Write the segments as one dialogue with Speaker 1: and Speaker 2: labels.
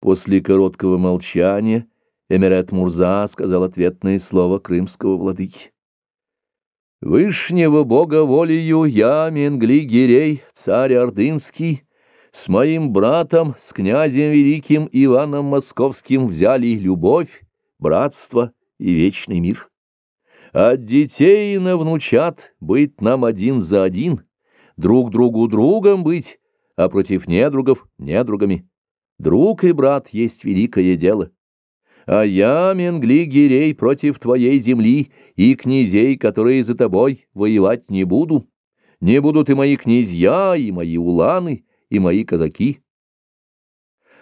Speaker 1: После короткого молчания Эмирет Мурза сказал ответное слово крымского владыки. «Вышнего бога волею я, Менгли-Гирей, царь Ордынский, с моим братом, с князем великим Иваном Московским взяли любовь, братство и вечный мир. От детей на внучат быть нам один за один, друг другу другом быть, а против недругов недругами. Друг и брат есть великое дело. А я, Менгли-Гирей, против твоей земли и князей, которые за тобой, воевать не буду. Не будут и мои князья, и мои уланы, и мои казаки.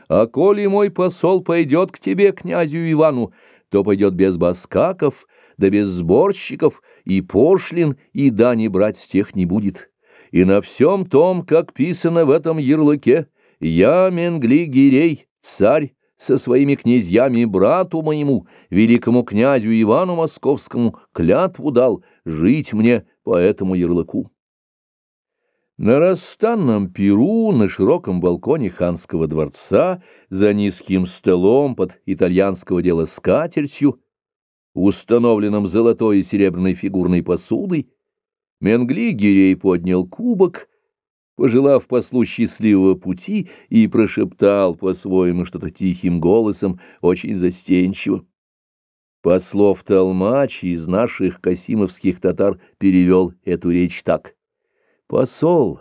Speaker 1: А коли мой посол пойдет к тебе, князю Ивану, то пойдет без баскаков, да без сборщиков, и пошлин, и дани брать с тех не будет. И на всем том, как писано в этом ярлыке, я, Менгли-Гирей, царь, со своими князьями брату моему, великому князю Ивану Московскому, клятву дал жить мне по этому ярлыку. На расстанном перу на широком балконе ханского дворца за низким столом под итальянского дела скатертью, установленным золотой и серебряной фигурной посудой, Менгли Гирей поднял кубок, пожелав послу счастливого пути, и прошептал по-своему что-то тихим голосом, очень застенчиво. Послов Толмач из наших касимовских татар перевел эту речь так — Посол,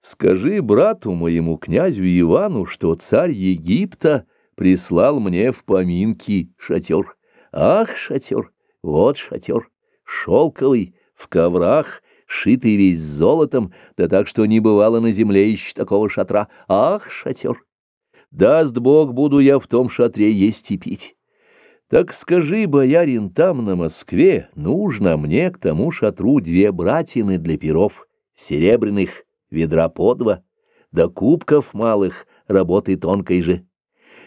Speaker 1: скажи брату моему князю Ивану, что царь Египта прислал мне в поминки шатер. Ах, шатер, вот шатер, шелковый, в коврах, шитый весь золотом, да так, что не бывало на земле еще такого шатра. Ах, шатер! Даст Бог, буду я в том шатре есть и пить. Так скажи, боярин, там, на Москве, нужно мне к тому шатру две братины для перов серебряных ведра по два, да кубков малых, работы тонкой же.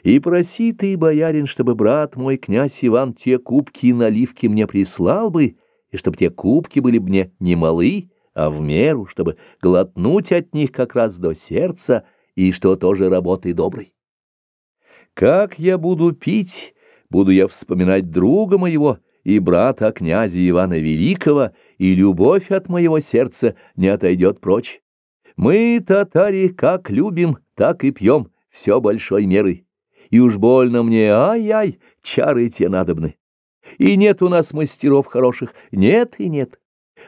Speaker 1: И проси ты, боярин, чтобы брат мой, князь Иван, те кубки и наливки мне прислал бы, и чтобы те кубки были мне не малы, а в меру, чтобы глотнуть от них как раз до сердца, и что тоже работы доброй. Как я буду пить, буду я вспоминать друга моего, и брата князя Ивана Великого, и любовь от моего сердца не отойдет прочь. Мы, татари, как любим, так и пьем, все большой мерой. И уж больно мне, ай-ай, чары те надобны. И нет у нас мастеров хороших, нет и нет.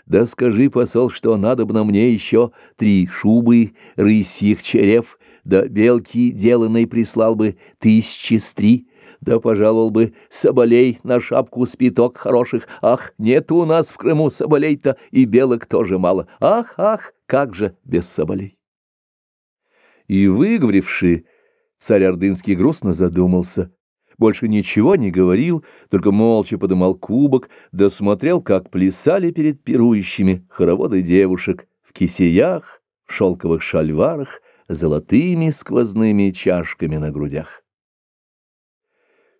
Speaker 1: Да скажи, посол, что надобно мне еще три шубы, рысьих черев, да белки деланной прислал бы тысячи с три, да пожаловал бы соболей на шапку спиток хороших. Ах, нет у нас в Крыму соболей-то, и белок тоже мало. Ах, ах, как же без соболей. И выговоривший, царь Ордынский грустно задумался. Больше ничего не говорил, только молча подымал кубок, да смотрел, как плясали перед пирующими хороводы девушек в кисеях, в шелковых шальварах, золотыми сквозными чашками на грудях.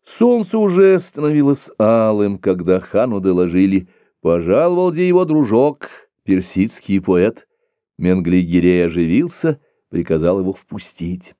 Speaker 1: Солнце уже становилось алым, когда хану доложили. Пожаловал где его дружок, персидский поэт. Менгли-Гирей оживился, приказал его впустить.